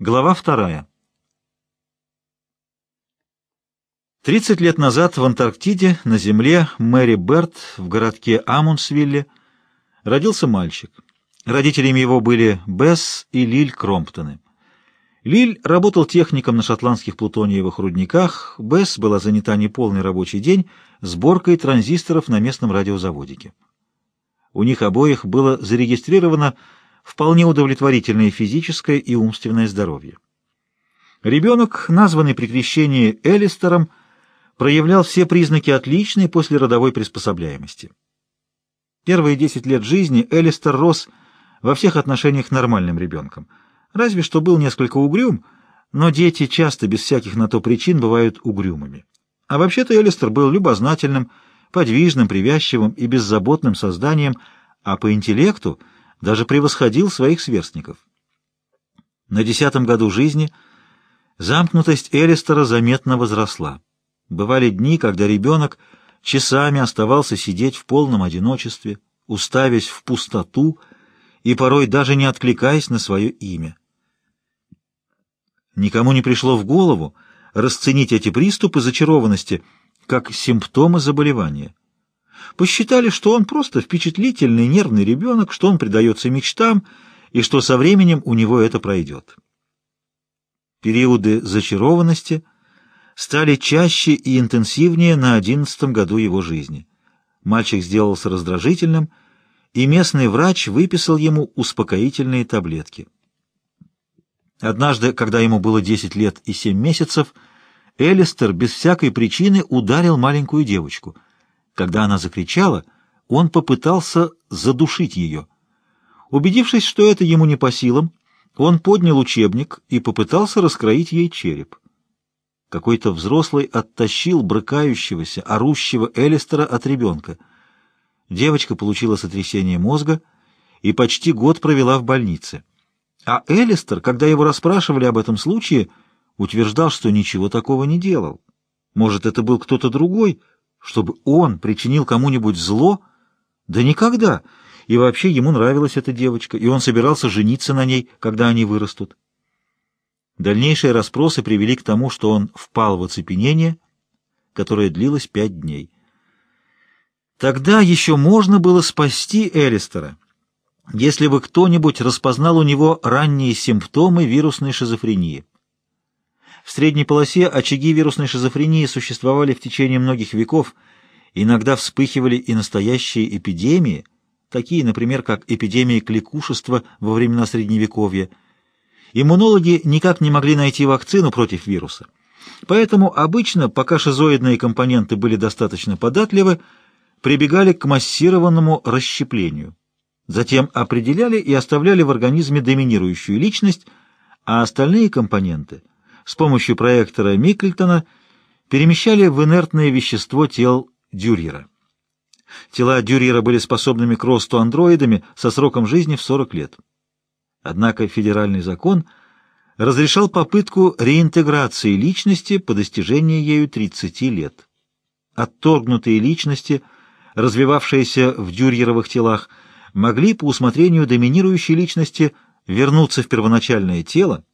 Глава вторая. Тридцать лет назад в Антарктиде, на земле Мэри Берт, в городке Амундсвилле, родился мальчик. Родителями его были Бесс и Лиль Кромптоны. Лиль работал техником на шотландских плутониевых рудниках, Бесс была занята неполный рабочий день сборкой транзисторов на местном радиозаводике. У них обоих было зарегистрировано вполне удовлетворительное физическое и умственное здоровье. Ребенок, названный при крещении Элистером, проявлял все признаки отличной послеродовой приспособляемости. Первые десять лет жизни Элистер рос во всех отношениях нормальным ребенком, разве что был несколько угрюм, но дети часто без всяких на то причин бывают угрюмыми. А вообще-то Элистер был любознательным, подвижным, привязчивым и беззаботным созданием, а по интеллекту — даже превосходил своих сверстников. На десятом году жизни замкнутость Элистера заметно возросла. Бывали дни, когда ребенок часами оставался сидеть в полном одиночестве, уставясь в пустоту и порой даже не откликаясь на свое имя. Никому не пришло в голову расценить эти приступы зачарованности как симптомы заболевания посчитали, что он просто впечатлительный нервный ребенок, что он предается мечтам и что со временем у него это пройдет. Периоды зачарованности стали чаще и интенсивнее на одиннадцатом году его жизни. Мальчик сделался раздражительным, и местный врач выписал ему успокоительные таблетки. Однажды, когда ему было 10 лет и 7 месяцев, Элистер без всякой причины ударил маленькую девочку — когда она закричала, он попытался задушить ее. Убедившись, что это ему не по силам, он поднял учебник и попытался раскроить ей череп. Какой-то взрослый оттащил брыкающегося, орущего Элистера от ребенка. Девочка получила сотрясение мозга и почти год провела в больнице. А Элистер, когда его расспрашивали об этом случае, утверждал, что ничего такого не делал. Может, это был кто-то другой — чтобы он причинил кому-нибудь зло? Да никогда! И вообще ему нравилась эта девочка, и он собирался жениться на ней, когда они вырастут. Дальнейшие расспросы привели к тому, что он впал в оцепенение, которое длилось пять дней. Тогда еще можно было спасти Элистера, если бы кто-нибудь распознал у него ранние симптомы вирусной шизофрении. В средней полосе очаги вирусной шизофрении существовали в течение многих веков, иногда вспыхивали и настоящие эпидемии, такие, например, как эпидемия кликушества во времена Средневековья. Иммунологи никак не могли найти вакцину против вируса. Поэтому обычно, пока шизоидные компоненты были достаточно податливы, прибегали к массированному расщеплению. Затем определяли и оставляли в организме доминирующую личность, а остальные компоненты – с помощью проектора Микклтона перемещали в инертное вещество тел Дюрьера. Тела Дюрьера были способными к росту андроидами со сроком жизни в 40 лет. Однако федеральный закон разрешал попытку реинтеграции личности по достижении ею 30 лет. Отторгнутые личности, развивавшиеся в дюрьеровых телах, могли по усмотрению доминирующей личности вернуться в первоначальное тело,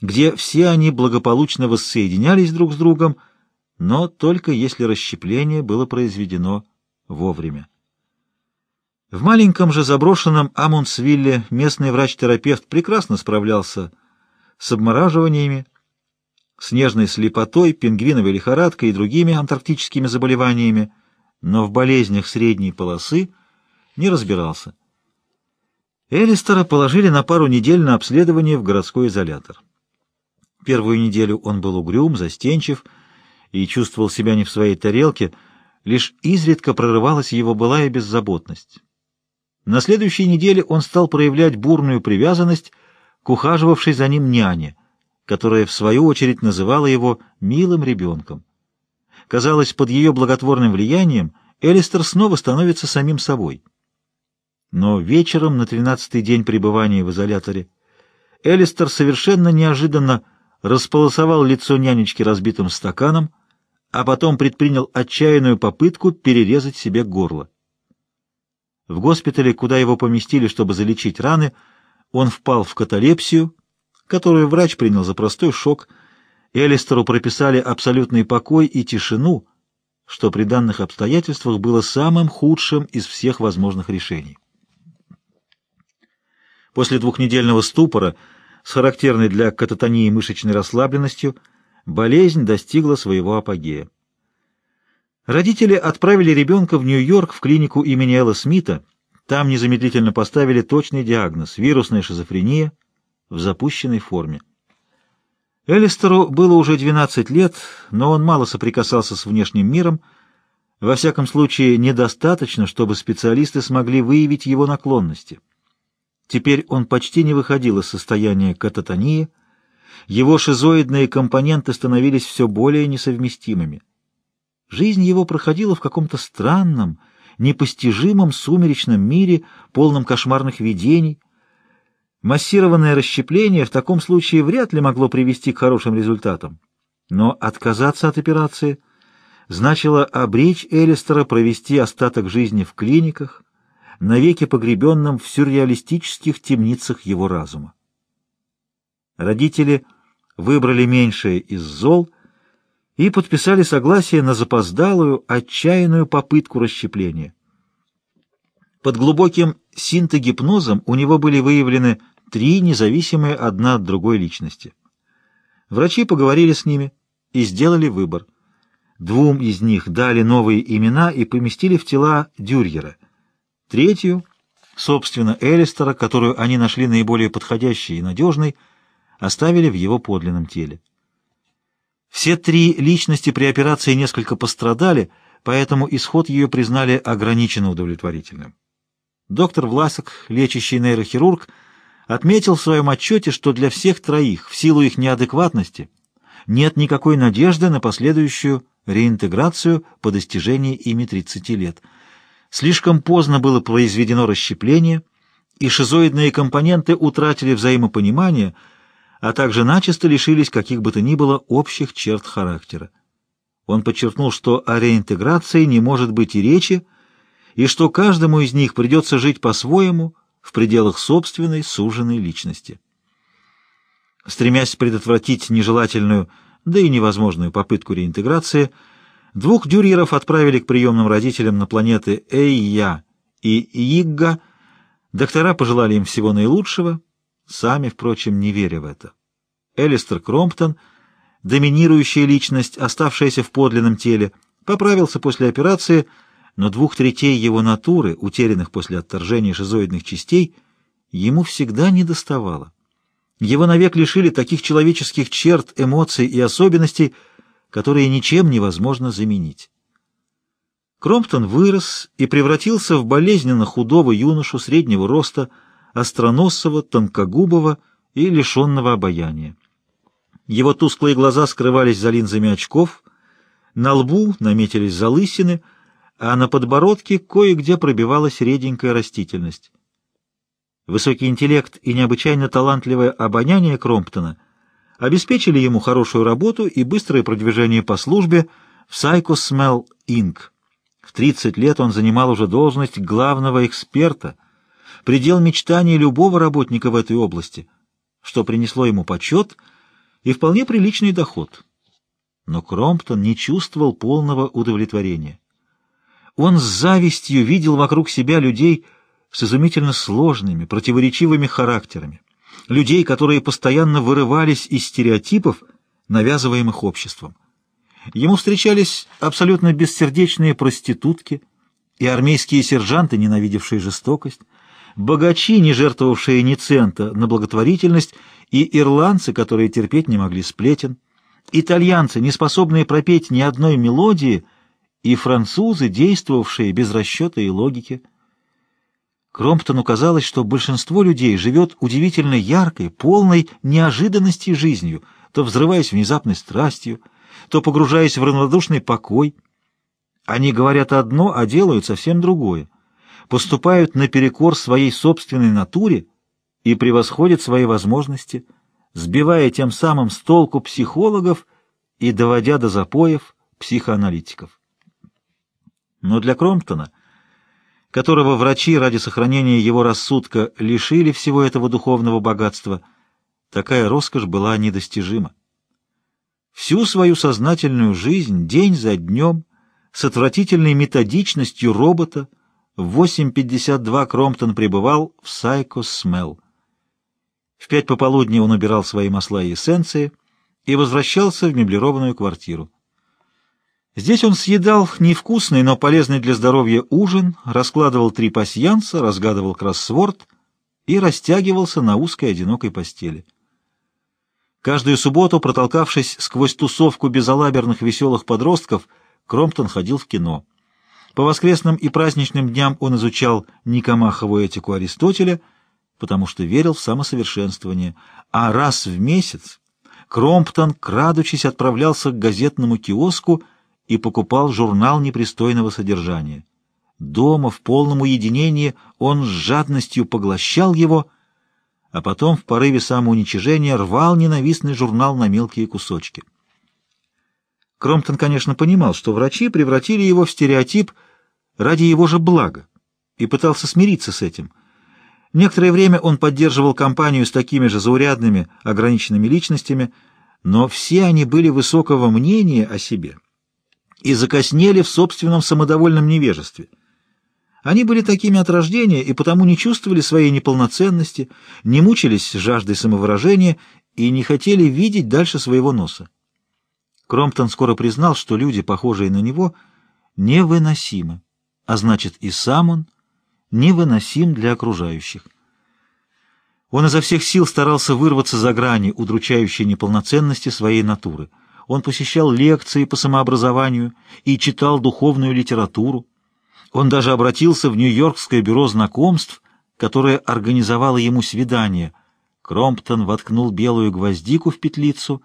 где все они благополучно воссоединялись друг с другом, но только если расщепление было произведено вовремя. В маленьком же заброшенном Амундсвилле местный врач-терапевт прекрасно справлялся с обмораживаниями, снежной слепотой, пингвиновой лихорадкой и другими антарктическими заболеваниями, но в болезнях средней полосы не разбирался. Элистера положили на пару недель на обследование в городской изолятор. Первую неделю он был угрюм, застенчив и чувствовал себя не в своей тарелке, лишь изредка прорывалась его былая беззаботность. На следующей неделе он стал проявлять бурную привязанность к ухаживавшей за ним няне, которая, в свою очередь, называла его «милым ребенком». Казалось, под ее благотворным влиянием Элистер снова становится самим собой. Но вечером на тринадцатый день пребывания в изоляторе Элистер совершенно неожиданно располосовал лицо нянечки разбитым стаканом, а потом предпринял отчаянную попытку перерезать себе горло. В госпитале, куда его поместили, чтобы залечить раны, он впал в каталепсию, которую врач принял за простой шок. Элистеру прописали абсолютный покой и тишину, что при данных обстоятельствах было самым худшим из всех возможных решений. После двухнедельного ступора с характерной для кататонии мышечной расслабленностью болезнь достигла своего апогея. Родители отправили ребенка в Нью-Йорк в клинику имени Элла Смита. Там незамедлительно поставили точный диагноз – вирусная шизофрения в запущенной форме. Элистеру было уже 12 лет, но он мало соприкасался с внешним миром, во всяком случае недостаточно, чтобы специалисты смогли выявить его наклонности. Теперь он почти не выходил из состояния кататонии, его шизоидные компоненты становились все более несовместимыми. Жизнь его проходила в каком-то странном, непостижимом сумеречном мире, полном кошмарных видений. Массированное расщепление в таком случае вряд ли могло привести к хорошим результатам. Но отказаться от операции значило обречь Элистера провести остаток жизни в клиниках, навеки погребенном в сюрреалистических темницах его разума. Родители выбрали меньшее из зол — и подписали согласие на запоздалую, отчаянную попытку расщепления. Под глубоким синтогипнозом у него были выявлены три независимые одна от другой личности. Врачи поговорили с ними и сделали выбор. Двум из них дали новые имена и поместили в тела Дюрьера. Третью, собственно, Элистера, которую они нашли наиболее подходящей и надежной, оставили в его подлинном теле. Все три личности при операции несколько пострадали, поэтому исход ее признали ограниченно удовлетворительным. Доктор Власок, лечащий нейрохирург, отметил в своем отчете, что для всех троих, в силу их неадекватности, нет никакой надежды на последующую реинтеграцию по достижении ими 30 лет. Слишком поздно было произведено расщепление, и шизоидные компоненты утратили взаимопонимание – а также начисто лишились каких бы то ни было общих черт характера. Он подчеркнул, что о реинтеграции не может быть и речи, и что каждому из них придется жить по-своему в пределах собственной суженной личности. Стремясь предотвратить нежелательную, да и невозможную попытку реинтеграции, двух дюрьеров отправили к приемным родителям на планеты Эйя и Игга. Доктора пожелали им всего наилучшего — сами, впрочем, не веря в это. Элистер Кромптон, доминирующая личность, оставшаяся в подлинном теле, поправился после операции, но двух третей его натуры, утерянных после отторжения шизоидных частей, ему всегда не доставало. Его навек лишили таких человеческих черт, эмоций и особенностей, которые ничем невозможно заменить. Кромптон вырос и превратился в болезненно худого юношу среднего роста, остроносого, тонкогубого и лишенного обаяния. Его тусклые глаза скрывались за линзами очков, на лбу наметились залысины, а на подбородке кое-где пробивалась реденькая растительность. Высокий интеллект и необычайно талантливое обоняние Кромптона обеспечили ему хорошую работу и быстрое продвижение по службе в Psycho Smell Inc. В 30 лет он занимал уже должность главного эксперта — предел мечтаний любого работника в этой области, что принесло ему почет и вполне приличный доход. Но Кромптон не чувствовал полного удовлетворения. Он с завистью видел вокруг себя людей с изумительно сложными, противоречивыми характерами, людей, которые постоянно вырывались из стереотипов, навязываемых обществом. Ему встречались абсолютно бессердечные проститутки и армейские сержанты, ненавидевшие жестокость, богачи, не жертвовавшие ни цента на благотворительность, и ирландцы, которые терпеть не могли сплетен, итальянцы, не способные пропеть ни одной мелодии, и французы, действовавшие без расчета и логики. Кромптону казалось, что большинство людей живет удивительно яркой, полной неожиданности жизнью, то взрываясь внезапной страстью, то погружаясь в равнодушный покой. Они говорят одно, а делают совсем другое поступают наперекор своей собственной натуре и превосходят свои возможности, сбивая тем самым с толку психологов и доводя до запоев психоаналитиков. Но для Кромптона, которого врачи ради сохранения его рассудка лишили всего этого духовного богатства, такая роскошь была недостижима. Всю свою сознательную жизнь, день за днем, с отвратительной методичностью робота, в 8.52 Кромптон пребывал в Сайко Смел. В пять пополудни он убирал свои масла и эссенции и возвращался в меблированную квартиру. Здесь он съедал невкусный, но полезный для здоровья ужин, раскладывал три пасьянса, разгадывал кроссворд и растягивался на узкой одинокой постели. Каждую субботу, протолкавшись сквозь тусовку безалаберных веселых подростков, Кромптон ходил в кино. По воскресным и праздничным дням он изучал Никомахову этику Аристотеля, потому что верил в самосовершенствование, а раз в месяц Кромптон, крадучись, отправлялся к газетному киоску и покупал журнал непристойного содержания. Дома, в полном уединении, он с жадностью поглощал его — а потом в порыве самоуничижения рвал ненавистный журнал на мелкие кусочки. Кромптон, конечно, понимал, что врачи превратили его в стереотип ради его же блага, и пытался смириться с этим. Некоторое время он поддерживал компанию с такими же заурядными, ограниченными личностями, но все они были высокого мнения о себе и закоснели в собственном самодовольном невежестве — они были такими от рождения и потому не чувствовали своей неполноценности, не мучились жаждой самовыражения и не хотели видеть дальше своего носа. Кромптон скоро признал, что люди, похожие на него, невыносимы, а значит и сам он невыносим для окружающих. Он изо всех сил старался вырваться за грани удручающей неполноценности своей натуры. Он посещал лекции по самообразованию и читал духовную литературу. Он даже обратился в Нью-Йоркское бюро знакомств, которое организовало ему свидание. Кромптон воткнул белую гвоздику в петлицу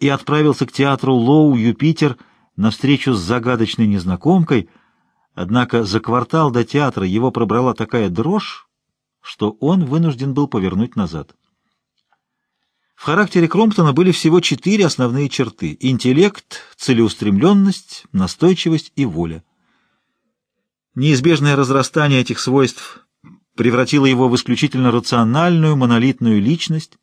и отправился к театру Лоу Юпитер на встречу с загадочной незнакомкой, однако за квартал до театра его пробрала такая дрожь, что он вынужден был повернуть назад. В характере Кромптона были всего четыре основные черты — интеллект, целеустремленность, настойчивость и воля. Неизбежное разрастание этих свойств превратило его в исключительно рациональную, монолитную личность,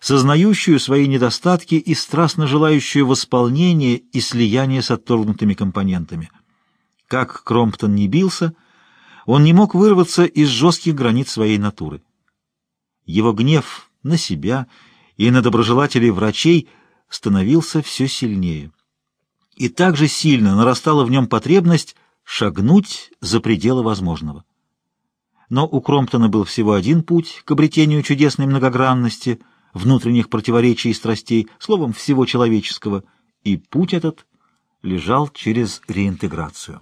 сознающую свои недостатки и страстно желающую восполнения и слияния с отторгнутыми компонентами. Как Кромптон не бился, он не мог вырваться из жестких границ своей натуры. Его гнев на себя и на доброжелателей врачей становился все сильнее. И также сильно нарастала в нем потребность шагнуть за пределы возможного. Но у Кромптона был всего один путь к обретению чудесной многогранности, внутренних противоречий и страстей, словом, всего человеческого, и путь этот лежал через реинтеграцию.